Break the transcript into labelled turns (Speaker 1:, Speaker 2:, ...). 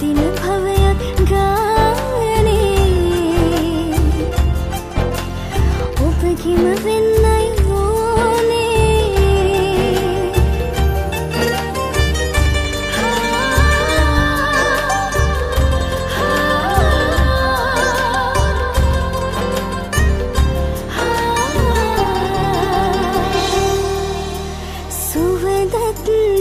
Speaker 1: දින භවයක් ගානේ ඔබගිම වෙන්නයි சுவதத்தில்